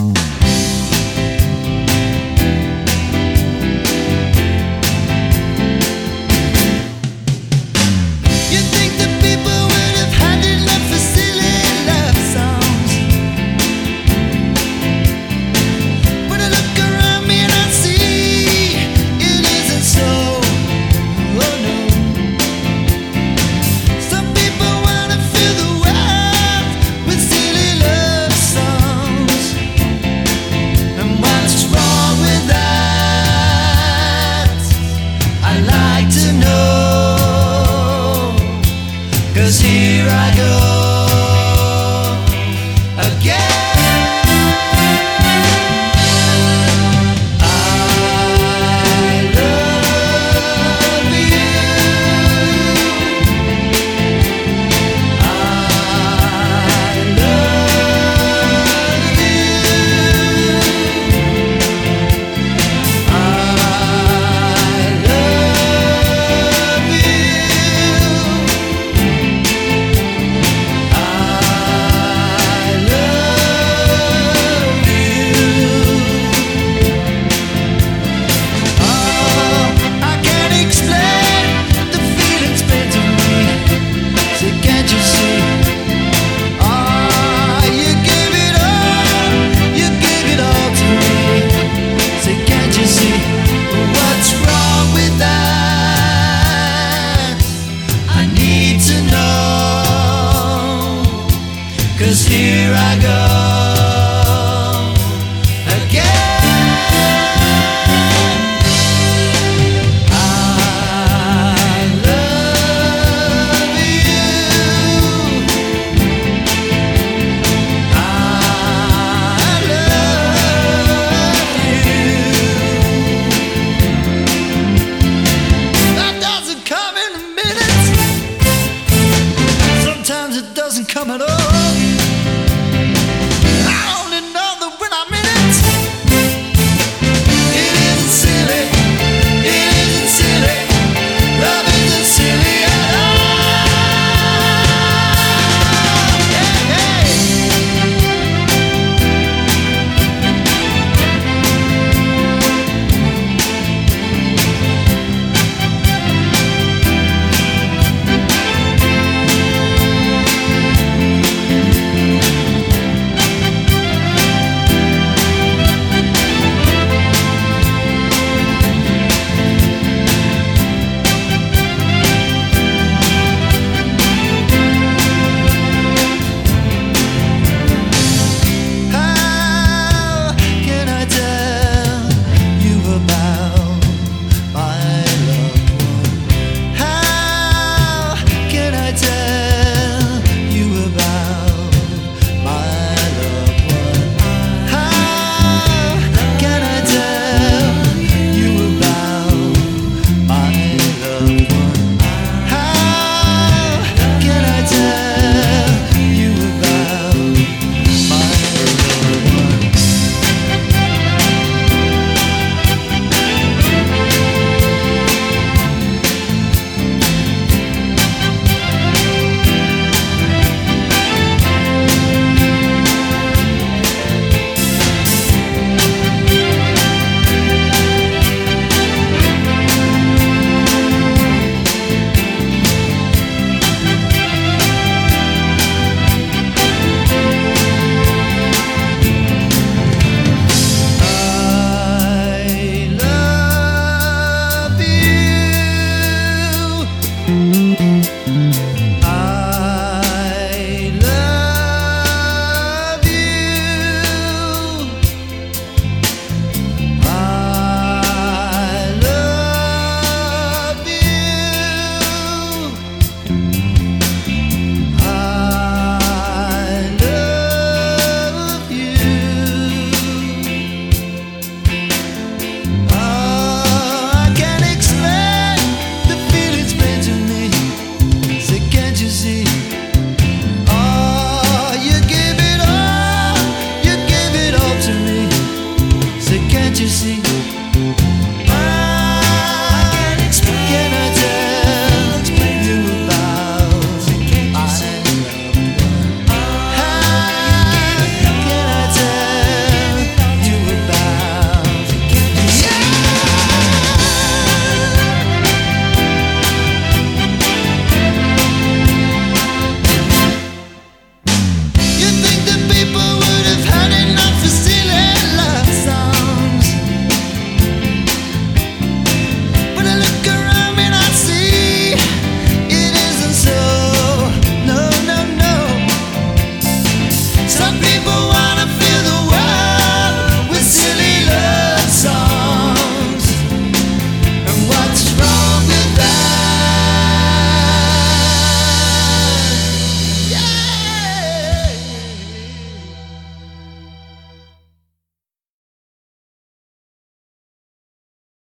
Mm. here I go.